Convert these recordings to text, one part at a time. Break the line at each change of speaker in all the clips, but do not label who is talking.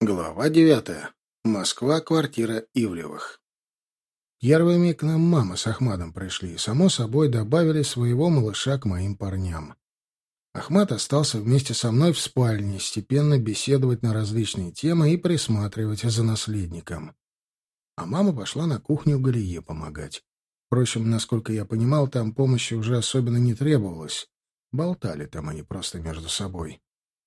Глава девятая. Москва, квартира Ивлевых. Первыми к нам мама с Ахмадом пришли и, само собой, добавили своего малыша к моим парням. Ахмад остался вместе со мной в спальне, степенно беседовать на различные темы и присматривать за наследником. А мама пошла на кухню Галие помогать. Впрочем, насколько я понимал, там помощи уже особенно не требовалось. Болтали там они просто между собой.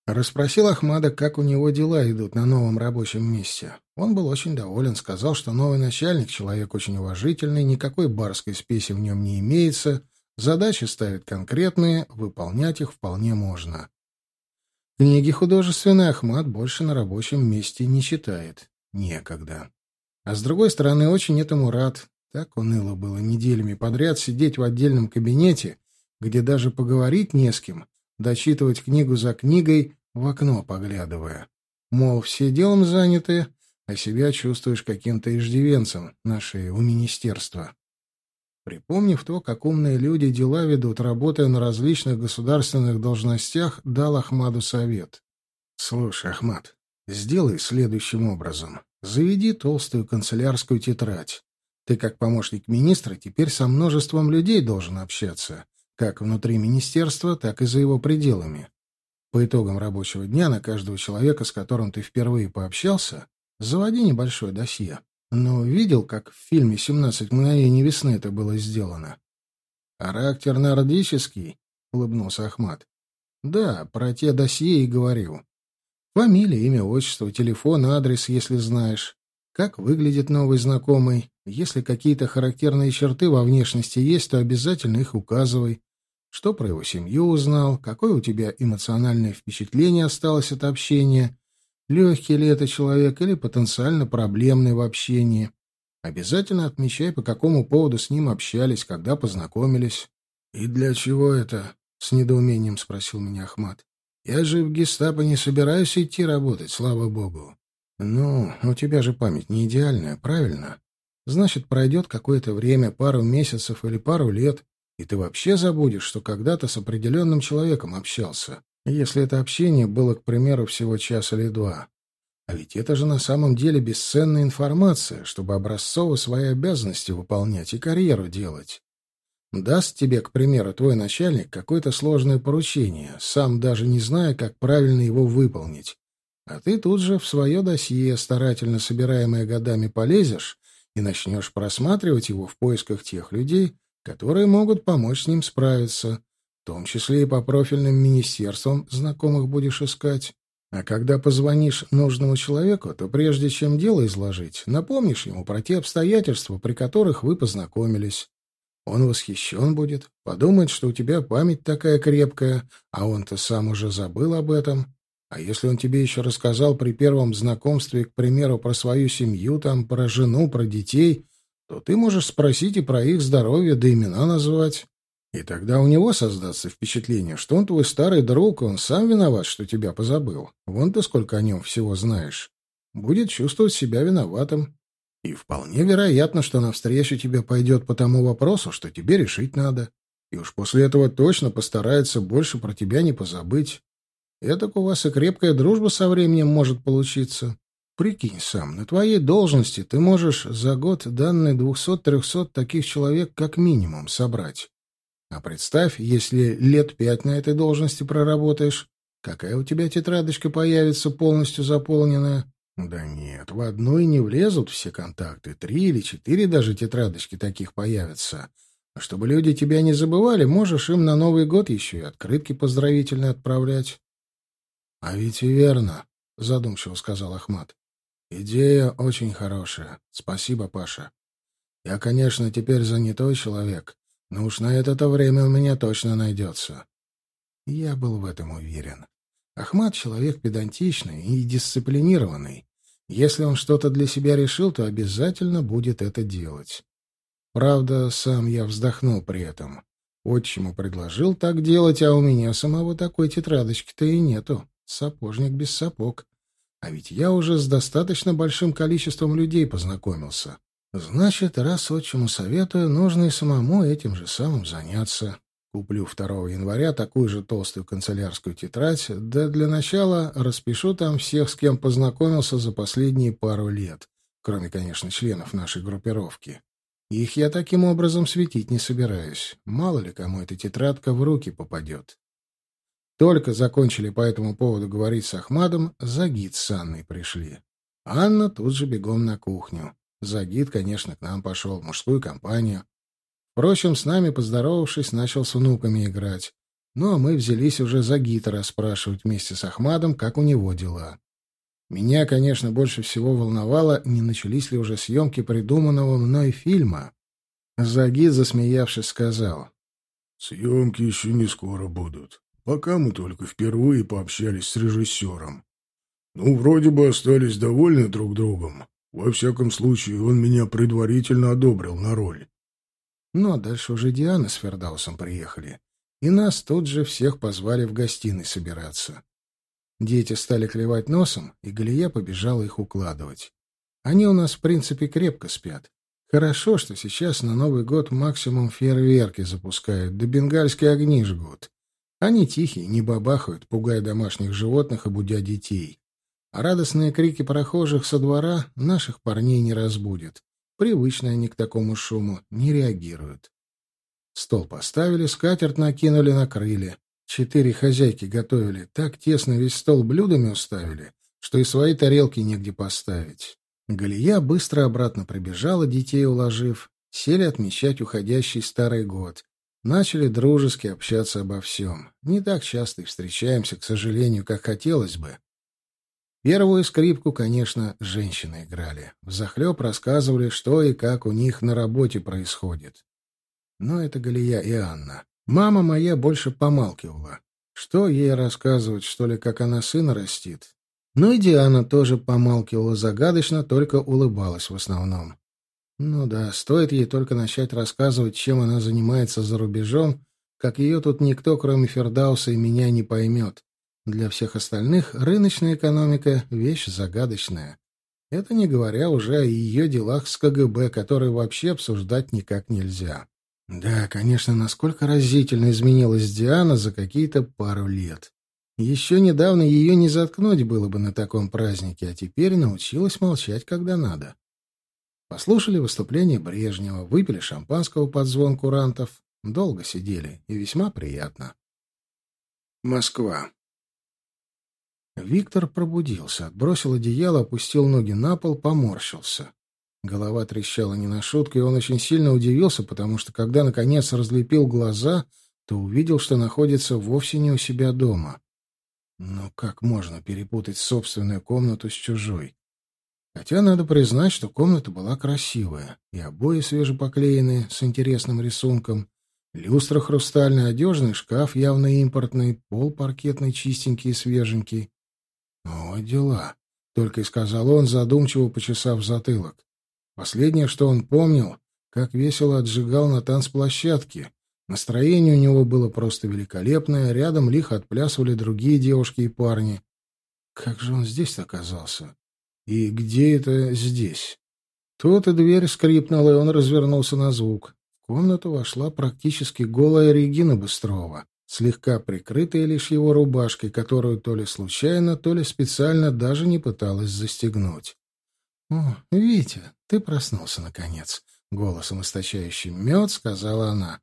Расспросил Ахмада, как у него дела идут на новом рабочем месте. Он был очень доволен, сказал, что новый начальник — человек очень уважительный, никакой барской спеси в нем не имеется, задачи ставит конкретные, выполнять их вполне можно. Книги художественные Ахмад больше на рабочем месте не читает. Некогда. А с другой стороны, очень этому рад. Так уныло было неделями подряд сидеть в отдельном кабинете, где даже поговорить не с кем, дочитывать книгу за книгой, в окно поглядывая. Мол, все делом заняты, а себя чувствуешь каким-то иждивенцем на шее у министерства. Припомнив то, как умные люди дела ведут, работая на различных государственных должностях, дал Ахмаду совет. «Слушай, Ахмад, сделай следующим образом. Заведи толстую канцелярскую тетрадь. Ты, как помощник министра, теперь со множеством людей должен общаться как внутри министерства, так и за его пределами. По итогам рабочего дня на каждого человека, с которым ты впервые пообщался, заводи небольшое досье. Но видел, как в фильме «17 мгновений весны» это было сделано? «Характер нордический», — улыбнулся Ахмат. «Да, про те досье и говорил. Фамилия, имя, отчество, телефон, адрес, если знаешь. Как выглядит новый знакомый. Если какие-то характерные черты во внешности есть, то обязательно их указывай. Что про его семью узнал? Какое у тебя эмоциональное впечатление осталось от общения? Легкий ли это человек или потенциально проблемный в общении? Обязательно отмечай, по какому поводу с ним общались, когда познакомились. — И для чего это? — с недоумением спросил меня Ахмат. — Я же в гестапо не собираюсь идти работать, слава богу. — Ну, у тебя же память не идеальная, правильно? Значит, пройдет какое-то время, пару месяцев или пару лет, и ты вообще забудешь, что когда-то с определенным человеком общался, если это общение было, к примеру, всего час или два. А ведь это же на самом деле бесценная информация, чтобы образцово свои обязанности выполнять и карьеру делать. Даст тебе, к примеру, твой начальник какое-то сложное поручение, сам даже не зная, как правильно его выполнить. А ты тут же в свое досье, старательно собираемое годами, полезешь и начнешь просматривать его в поисках тех людей, которые могут помочь с ним справиться, в том числе и по профильным министерствам знакомых будешь искать. А когда позвонишь нужному человеку, то прежде чем дело изложить, напомнишь ему про те обстоятельства, при которых вы познакомились. Он восхищен будет, подумает, что у тебя память такая крепкая, а он-то сам уже забыл об этом. А если он тебе еще рассказал при первом знакомстве, к примеру, про свою семью, там, про жену, про детей, то ты можешь спросить и про их здоровье, да имена назвать. И тогда у него создастся впечатление, что он твой старый друг, он сам виноват, что тебя позабыл. Вон ты сколько о нем всего знаешь. Будет чувствовать себя виноватым. И вполне вероятно, что навстречу тебе пойдет по тому вопросу, что тебе решить надо. И уж после этого точно постарается больше про тебя не позабыть. Этак у вас и крепкая дружба со временем может получиться. Прикинь сам, на твоей должности ты можешь за год данные двухсот-трехсот таких человек как минимум собрать. А представь, если лет пять на этой должности проработаешь, какая у тебя тетрадочка появится полностью заполненная? Да нет, в одну и не влезут все контакты, три или четыре даже тетрадочки таких появятся. А чтобы люди тебя не забывали, можешь им на Новый год еще и открытки поздравительные отправлять. — А ведь и верно, — задумчиво сказал Ахмат. Идея очень хорошая. Спасибо, Паша. Я, конечно, теперь занятой человек, но уж на это-то время у меня точно найдется. Я был в этом уверен. Ахмат — человек педантичный и дисциплинированный. Если он что-то для себя решил, то обязательно будет это делать. Правда, сам я вздохнул при этом. Отчиму предложил так делать, а у меня самого такой тетрадочки-то и нету. Сапожник без сапог. А ведь я уже с достаточно большим количеством людей познакомился. Значит, раз отчиму советую, нужно и самому этим же самым заняться. Куплю 2 января такую же толстую канцелярскую тетрадь, да для начала распишу там всех, с кем познакомился за последние пару лет, кроме, конечно, членов нашей группировки. Их я таким образом светить не собираюсь. Мало ли кому эта тетрадка в руки попадет. Только закончили по этому поводу говорить с Ахмадом, Загид с Анной пришли. Анна тут же бегом на кухню. Загид, конечно, к нам пошел, в мужскую компанию. Впрочем, с нами, поздоровавшись, начал с внуками играть. Ну, а мы взялись уже за Гита спрашивать вместе с Ахмадом, как у него дела. Меня, конечно, больше всего волновало, не начались ли уже съемки придуманного мной фильма. Загид, засмеявшись, сказал.
«Съемки еще не скоро будут. Пока мы только впервые пообщались с режиссером. Ну, вроде бы остались довольны друг другом. Во всяком случае, он меня предварительно одобрил на роль.
Ну, а дальше уже Диана с Фердаусом приехали. И нас тут же всех позвали в гостиной собираться. Дети стали клевать носом, и Галия побежала их укладывать. Они у нас, в принципе, крепко спят. Хорошо, что сейчас на Новый год максимум фейерверки запускают, да бенгальские огни жгут. Они тихие, не бабахают, пугая домашних животных и будя детей. А радостные крики прохожих со двора наших парней не разбудят. Привычные они к такому шуму, не реагируют. Стол поставили, скатерть накинули, накрыли. Четыре хозяйки готовили, так тесно весь стол блюдами уставили, что и свои тарелки негде поставить. Галия быстро обратно прибежала, детей уложив. Сели отмечать уходящий старый год. Начали дружески общаться обо всем. Не так часто и встречаемся, к сожалению, как хотелось бы. Первую скрипку, конечно, женщины играли. Взахлеб рассказывали, что и как у них на работе происходит. Но это Галия и Анна. Мама моя больше помалкивала. Что ей рассказывать, что ли, как она сына растит? Ну и Диана тоже помалкивала загадочно, только улыбалась в основном. Ну да, стоит ей только начать рассказывать, чем она занимается за рубежом, как ее тут никто, кроме Фердауса и меня, не поймет. Для всех остальных рыночная экономика — вещь загадочная. Это не говоря уже о ее делах с КГБ, которые вообще обсуждать никак нельзя. Да, конечно, насколько разительно изменилась Диана за какие-то пару лет. Еще недавно ее не заткнуть было бы на таком празднике, а теперь научилась молчать, когда надо. Послушали выступление Брежнева, выпили шампанского под звон курантов, долго сидели, и весьма приятно. Москва. Виктор пробудился, отбросил одеяло, опустил ноги на пол, поморщился. Голова трещала не на шутку, и он очень сильно удивился, потому что, когда, наконец, разлепил глаза, то увидел, что находится вовсе не у себя дома. Но как можно перепутать собственную комнату с чужой? Хотя надо признать, что комната была красивая, и обои свежепоклеенные, с интересным рисунком, люстра хрустальная, одежный шкаф явно импортный, пол паркетный чистенький и свеженький. «О, дела!» — только и сказал он, задумчиво почесав затылок. Последнее, что он помнил, как весело отжигал на танцплощадке. Настроение у него было просто великолепное, рядом лихо отплясывали другие девушки и парни. Как же он здесь оказался? И где это здесь? Тут и дверь скрипнула, и он развернулся на звук. В комнату вошла практически голая Регина Быстрова слегка прикрытая лишь его рубашкой, которую то ли случайно, то ли специально даже не пыталась застегнуть. «О, Витя, ты проснулся, наконец!» — голосом источающим мед сказала она.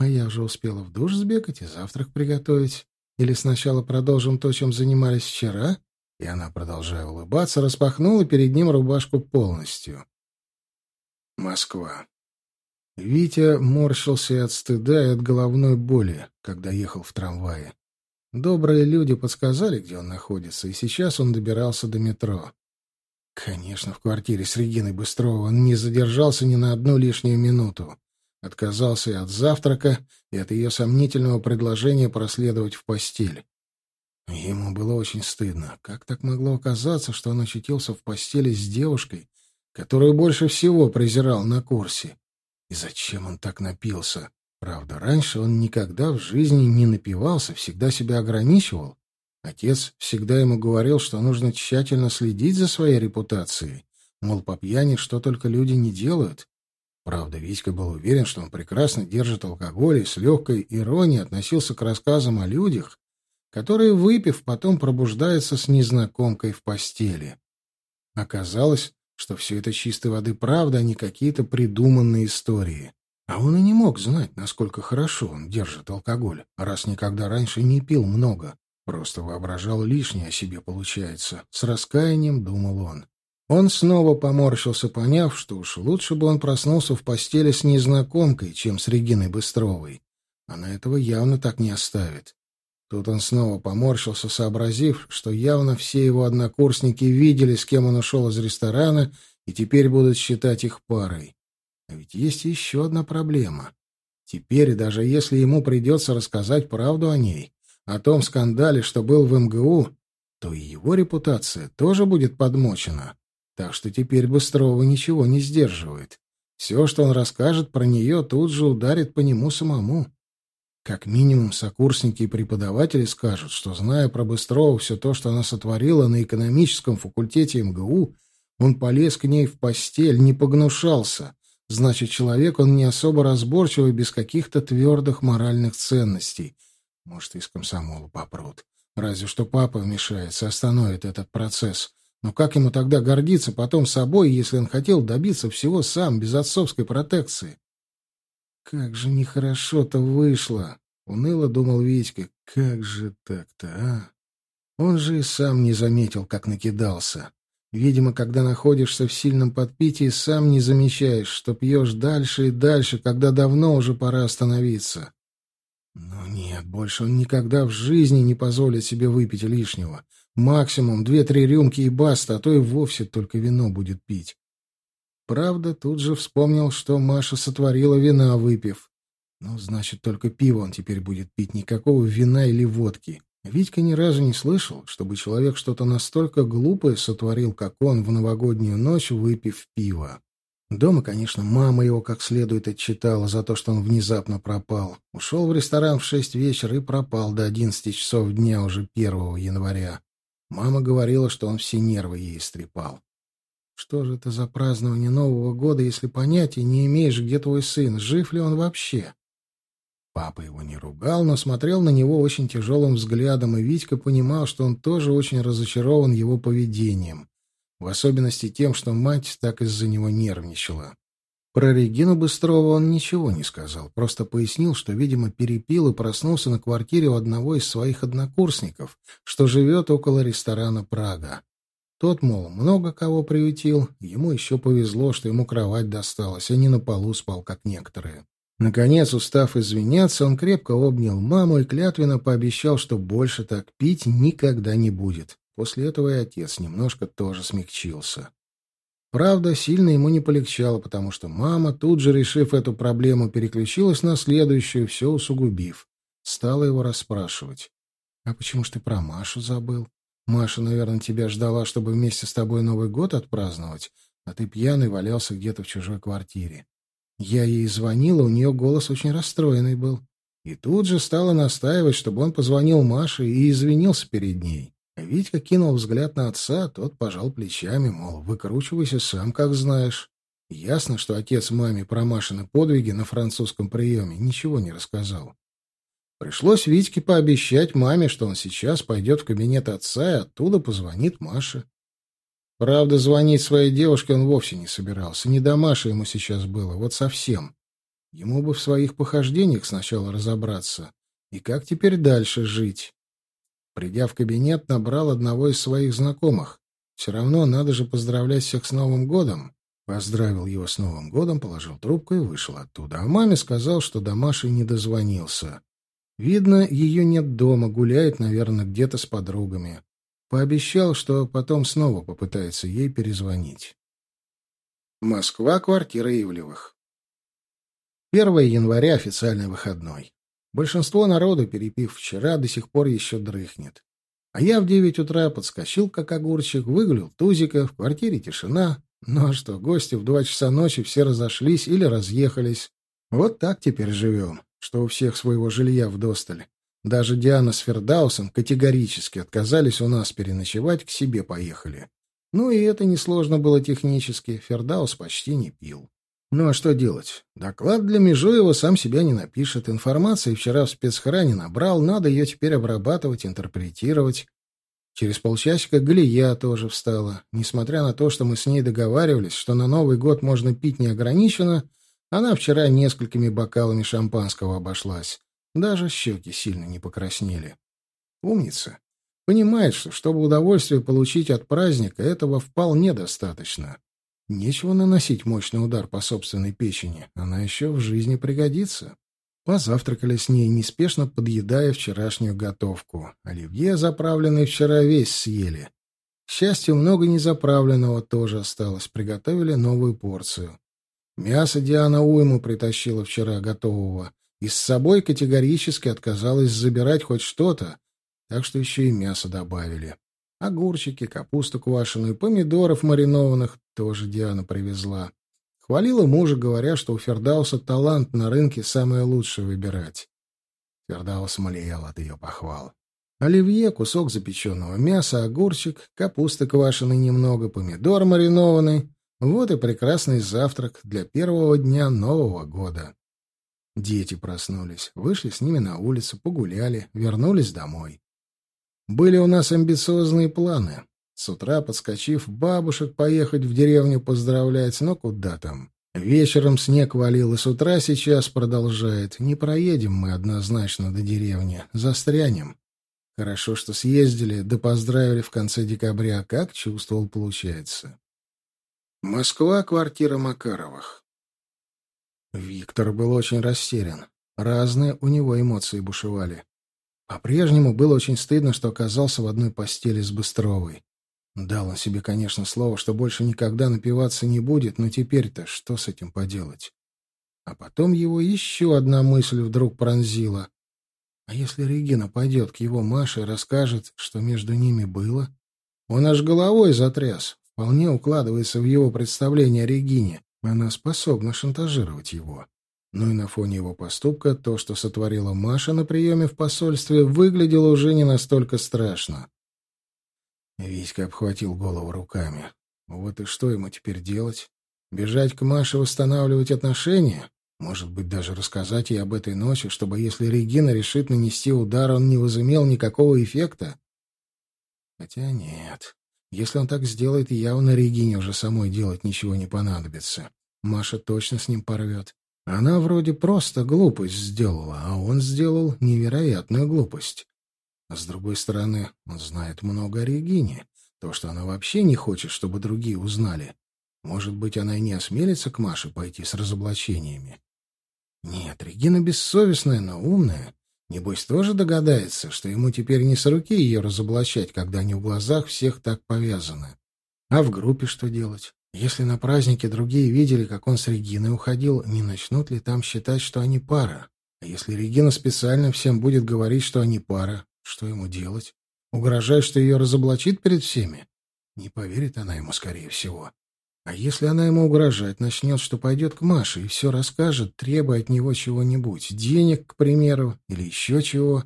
«А я уже успела в душ сбегать и завтрак приготовить. Или сначала продолжим то, чем занимались вчера?» И она, продолжая улыбаться, распахнула перед ним рубашку полностью. Москва. Витя морщился от стыда, и от головной боли, когда ехал в трамвае. Добрые люди подсказали, где он находится, и сейчас он добирался до метро. Конечно, в квартире с Региной Быстровой он не задержался ни на одну лишнюю минуту. Отказался и от завтрака, и от ее сомнительного предложения проследовать в постель. Ему было очень стыдно. Как так могло оказаться, что он очутился в постели с девушкой, которую больше всего презирал на курсе? И зачем он так напился? Правда, раньше он никогда в жизни не напивался, всегда себя ограничивал. Отец всегда ему говорил, что нужно тщательно следить за своей репутацией. Мол, по пьяни что только люди не делают. Правда, Витька был уверен, что он прекрасно держит алкоголь и с легкой иронией относился к рассказам о людях, которые, выпив, потом пробуждаются с незнакомкой в постели. Оказалось, что все это чистой воды правда, а не какие-то придуманные истории. А он и не мог знать, насколько хорошо он держит алкоголь, раз никогда раньше не пил много. Просто воображал лишнее о себе, получается. С раскаянием думал он. Он снова поморщился, поняв, что уж лучше бы он проснулся в постели с незнакомкой, чем с Региной Быстровой. Она этого явно так не оставит. Тут он снова поморщился, сообразив, что явно все его однокурсники видели, с кем он ушел из ресторана, и теперь будут считать их парой. А ведь есть еще одна проблема. Теперь, даже если ему придется рассказать правду о ней, о том скандале, что был в МГУ, то и его репутация тоже будет подмочена. Так что теперь Быстрова ничего не сдерживает. Все, что он расскажет про нее, тут же ударит по нему самому. Как минимум, сокурсники и преподаватели скажут, что, зная про Быстрова все то, что она сотворила на экономическом факультете МГУ, он полез к ней в постель, не погнушался. Значит, человек он не особо разборчивый, без каких-то твердых моральных ценностей. Может, из комсомола попрут. Разве что папа вмешается, остановит этот процесс. Но как ему тогда гордиться потом собой, если он хотел добиться всего сам, без отцовской протекции? Как же нехорошо-то вышло, уныло думал Витька. Как же так-то, а? Он же и сам не заметил, как накидался. Видимо, когда находишься в сильном подпитии, сам не замечаешь, что пьешь дальше и дальше, когда давно уже пора остановиться. Но нет, больше он никогда в жизни не позволит себе выпить лишнего. Максимум две-три рюмки и баста, а то и вовсе только вино будет пить. Правда, тут же вспомнил, что Маша сотворила вина, выпив. Ну, значит, только пиво он теперь будет пить, никакого вина или водки. Витька ни разу не слышал, чтобы человек что-то настолько глупое сотворил, как он в новогоднюю ночь, выпив пиво. Дома, конечно, мама его как следует отчитала за то, что он внезапно пропал. Ушел в ресторан в шесть вечера и пропал до одиннадцати часов дня уже первого января. Мама говорила, что он все нервы ей истрепал. Что же это за празднование Нового года, если понятия не имеешь, где твой сын, жив ли он вообще? Папа его не ругал, но смотрел на него очень тяжелым взглядом, и Витька понимал, что он тоже очень разочарован его поведением, в особенности тем, что мать так из-за него нервничала. Про Регину Быстрова он ничего не сказал, просто пояснил, что, видимо, перепил и проснулся на квартире у одного из своих однокурсников, что живет около ресторана «Прага». Тот, мол, много кого приютил, ему еще повезло, что ему кровать досталась, а не на полу спал, как некоторые. Наконец, устав извиняться, он крепко обнял маму и клятвенно пообещал, что больше так пить никогда не будет. После этого и отец немножко тоже смягчился. Правда, сильно ему не полегчало, потому что мама, тут же решив эту проблему, переключилась на следующую, все усугубив. Стала его расспрашивать. «А почему ж ты про Машу забыл? Маша, наверное, тебя ждала, чтобы вместе с тобой Новый год отпраздновать, а ты пьяный валялся где-то в чужой квартире. Я ей звонила, у нее голос очень расстроенный был. И тут же стала настаивать, чтобы он позвонил Маше и извинился перед ней. Витька кинул взгляд на отца, тот пожал плечами, мол, выкручивайся сам, как знаешь. Ясно, что отец маме про Машины подвиги на французском приеме ничего не рассказал. Пришлось Витьке пообещать маме, что он сейчас пойдет в кабинет отца и оттуда позвонит Маше. Правда, звонить своей девушке он вовсе не собирался. Не до Маши ему сейчас было, вот совсем. Ему бы в своих похождениях сначала разобраться. И как теперь дальше жить? Придя в кабинет, набрал одного из своих знакомых. Все равно надо же поздравлять всех с Новым годом. Поздравил его с Новым годом, положил трубку и вышел оттуда. А маме сказал, что до Маши не дозвонился. Видно, ее нет дома, гуляет, наверное, где-то с подругами. Пообещал, что потом снова попытается ей перезвонить. Москва, квартира Ивлевых. 1 января официальный выходной. Большинство народу, перепив вчера, до сих пор еще дрыхнет. А я в девять утра подскочил, как огурчик, выгулил тузика, в квартире тишина. Ну а что, гости в два часа ночи все разошлись или разъехались. Вот так теперь живем что у всех своего жилья вдосталь. Даже Диана с Фердаусом категорически отказались у нас переночевать, к себе поехали. Ну и это несложно было технически, Фердаус почти не пил. Ну а что делать? Доклад для Межуева сам себя не напишет. Информации вчера в спецхране набрал, надо ее теперь обрабатывать, интерпретировать. Через полчасика Галия тоже встала. Несмотря на то, что мы с ней договаривались, что на Новый год можно пить неограниченно, она вчера несколькими бокалами шампанского обошлась. Даже щеки сильно не покраснели. Умница. Понимает, что, чтобы удовольствие получить от праздника, этого вполне достаточно. Нечего наносить мощный удар по собственной печени. Она еще в жизни пригодится. Позавтракали с ней, неспешно подъедая вчерашнюю готовку. Оливье, заправленный вчера, весь съели. К счастью, много незаправленного тоже осталось. Приготовили новую порцию. Мясо Диана уйму притащила вчера готового. И с собой категорически отказалась забирать хоть что-то, так что еще и мясо добавили. Огурчики, капусту квашеную, помидоров маринованных тоже Диана привезла. Хвалила мужа, говоря, что у Фердауса талант на рынке самое лучшее выбирать. Фердаус млеял от ее похвал. Оливье, кусок запеченного мяса, огурчик, капусты квашеной немного, помидор маринованный. Вот и прекрасный завтрак для первого дня Нового года. Дети проснулись, вышли с ними на улицу, погуляли, вернулись домой. Были у нас амбициозные планы. С утра, подскочив, бабушек поехать в деревню поздравлять, но куда там. Вечером снег валил, и с утра сейчас продолжает. Не проедем мы однозначно до деревни, застрянем. Хорошо, что съездили, да поздравили в конце декабря, как чувствовал, получается. Москва, квартира Макаровых. Виктор был очень растерян. Разные у него эмоции бушевали. По-прежнему было очень стыдно, что оказался в одной постели с Быстровой. Дал он себе, конечно, слово, что больше никогда напиваться не будет, но теперь-то что с этим поделать? А потом его еще одна мысль вдруг пронзила. А если Регина пойдет к его Маше и расскажет, что между ними было? Он аж головой затряс. Вполне укладывается в его представление о Регине. Она способна шантажировать его. Ну и на фоне его поступка то, что сотворила Маша на приеме в посольстве, выглядело уже не настолько страшно. Витька обхватил голову руками. Вот и что ему теперь делать? Бежать к Маше восстанавливать отношения? Может быть, даже рассказать ей об этой ночи, чтобы, если Регина решит нанести удар, он не возымел никакого эффекта? Хотя нет. Если он так сделает, явно Регине уже самой делать ничего не понадобится. Маша точно с ним порвет. Она вроде просто глупость сделала, а он сделал невероятную глупость. А с другой стороны, он знает много о Регине. То, что она вообще не хочет, чтобы другие узнали. Может быть, она и не осмелится к Маше пойти с разоблачениями. Нет, Регина бессовестная, но умная. Небось, тоже догадается, что ему теперь не с руки ее разоблачать, когда они в глазах всех так повязаны. А в группе что делать? Если на празднике другие видели, как он с Региной уходил, не начнут ли там считать, что они пара? А если Регина специально всем будет говорить, что они пара, что ему делать? Угрожать, что ее разоблачит перед всеми? Не поверит она ему, скорее всего. А если она ему угрожать начнет, что пойдет к Маше и все расскажет, требуя от него чего-нибудь, денег, к примеру, или еще чего?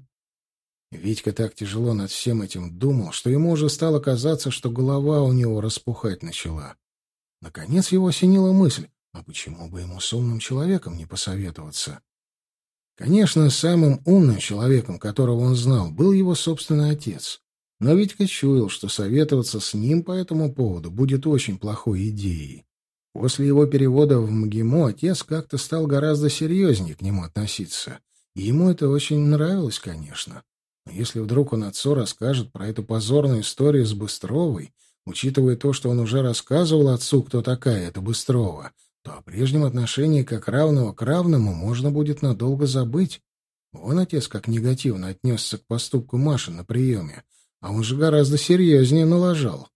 Витька так тяжело над всем этим думал, что ему уже стало казаться, что голова у него распухать начала. Наконец его осенила мысль, а почему бы ему с умным человеком не посоветоваться? Конечно, самым умным человеком, которого он знал, был его собственный отец. Но Витька чуял, что советоваться с ним по этому поводу будет очень плохой идеей. После его перевода в МГИМО отец как-то стал гораздо серьезнее к нему относиться. И ему это очень нравилось, конечно. Но если вдруг он отцу расскажет про эту позорную историю с Быстровой, Учитывая то, что он уже рассказывал отцу, кто такая эта Быстрова, то о прежнем отношении как равного к равному можно будет надолго забыть. Он, отец, как негативно отнесся к поступку Маши на приеме, а он же гораздо серьезнее налажал.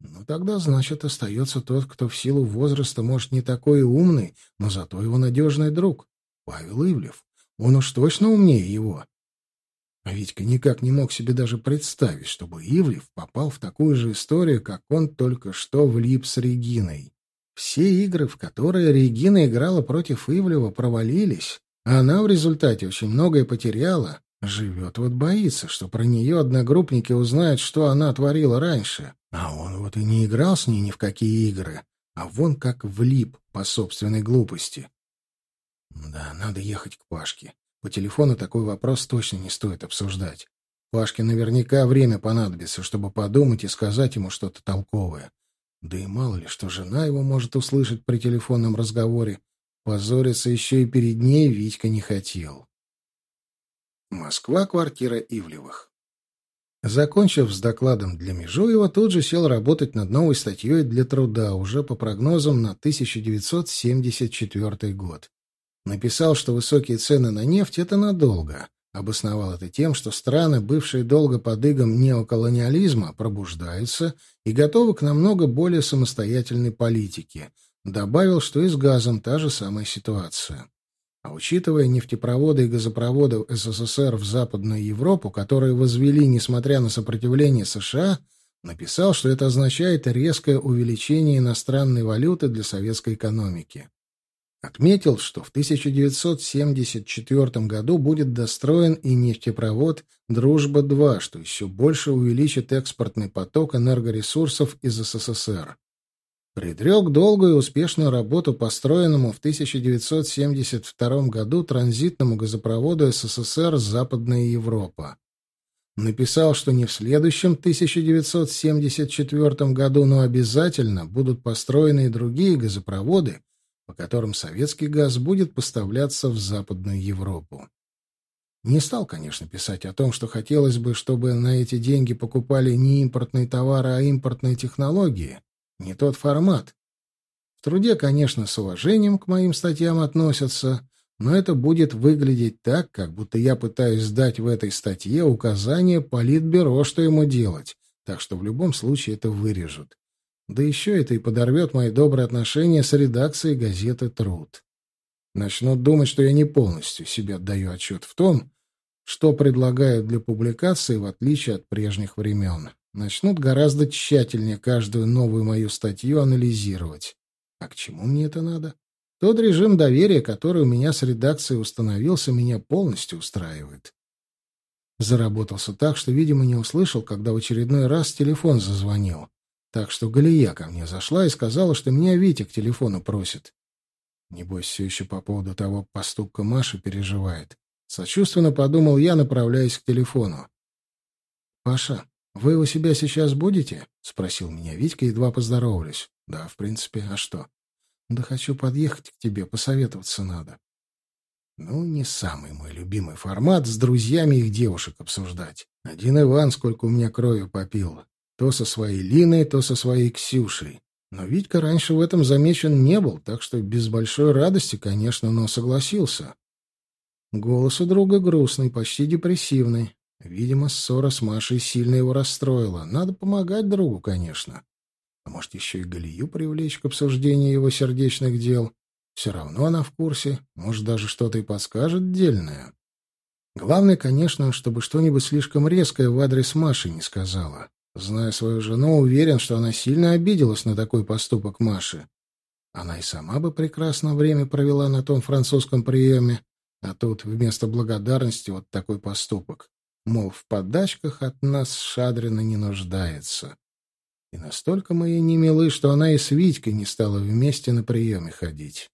Ну, тогда, значит, остается тот, кто в силу возраста, может, не такой умный, но зато его надежный друг. Павел Ивлев. Он уж точно умнее его. А Витька никак не мог себе даже представить, чтобы Ивлев попал в такую же историю, как он только что влип с Региной. Все игры, в которые Регина играла против Ивлева, провалились, а она в результате очень многое потеряла. Живет вот боится, что про нее одногруппники узнают, что она творила раньше. А он вот и не играл с ней ни в какие игры. а вон как влип по собственной глупости. Да, надо ехать к Пашке. По телефону такой вопрос точно не стоит обсуждать. Пашке наверняка время понадобится, чтобы подумать и сказать ему что-то толковое. Да и мало ли, что жена его может услышать при телефонном разговоре. Позориться еще и перед ней Витька не хотел. Москва, квартира Ивлевых. Закончив с докладом для Межуева, тут же сел работать над новой статьей для труда, уже по прогнозам на 1974 год. Написал, что высокие цены на нефть — это надолго. Обосновал это тем, что страны, бывшие долго под игом неоколониализма, пробуждаются и готовы к намного более самостоятельной политике. Добавил, что и с газом та же самая ситуация. А учитывая нефтепроводы и газопроводы СССР в Западную Европу, которые возвели, несмотря на сопротивление США, написал, что это означает резкое увеличение иностранной валюты для советской экономики. Отметил, что в 1974 году будет достроен и нефтепровод «Дружба-2», что еще больше увеличит экспортный поток энергоресурсов из СССР предрек долгую и успешную работу построенному в 1972 году транзитному газопроводу СССР «Западная Европа». Написал, что не в следующем 1974 году, но обязательно будут построены и другие газопроводы, по которым советский газ будет поставляться в Западную Европу. Не стал, конечно, писать о том, что хотелось бы, чтобы на эти деньги покупали не импортные товары, а импортные технологии, не тот формат. В труде, конечно, с уважением к моим статьям относятся, но это будет выглядеть так, как будто я пытаюсь сдать в этой статье указание политбюро, что ему делать, так что в любом случае это вырежут. Да еще это и подорвет мои добрые отношения с редакцией газеты «Труд». Начнут думать, что я не полностью себе отдаю отчет в том, что предлагают для публикации, в отличие от прежних времен начнут гораздо тщательнее каждую новую мою статью анализировать. А к чему мне это надо? Тот режим доверия, который у меня с редакцией установился, меня полностью устраивает. Заработался так, что, видимо, не услышал, когда в очередной раз телефон зазвонил. Так что Галия ко мне зашла и сказала, что меня Витя к телефону просит. Небось, все еще по поводу того поступка Маши переживает. Сочувственно подумал я, направляясь к телефону. «Паша, «Вы у себя сейчас будете?» — спросил меня Витька, едва поздоровались. «Да, в принципе, а что?» «Да хочу подъехать к тебе, посоветоваться надо». Ну, не самый мой любимый формат с друзьями их девушек обсуждать. Один Иван сколько у меня крови попил. То со своей Линой, то со своей Ксюшей. Но Витька раньше в этом замечен не был, так что без большой радости, конечно, но согласился. Голос у друга грустный, почти депрессивный. Видимо, ссора с Машей сильно его расстроила. Надо помогать другу, конечно. А может, еще и Галию привлечь к обсуждению его сердечных дел. Все равно она в курсе. Может, даже что-то и подскажет дельное. Главное, конечно, чтобы что-нибудь слишком резкое в адрес Маши не сказала. Зная свою жену, уверен, что она сильно обиделась на такой поступок Маши. Она и сама бы прекрасно время провела на том французском приеме, а тут вместо благодарности вот такой поступок мол, в подачках от нас Шадрина не нуждается. И настолько мы ей не милы, что она и с Витькой не стала вместе на приеме ходить.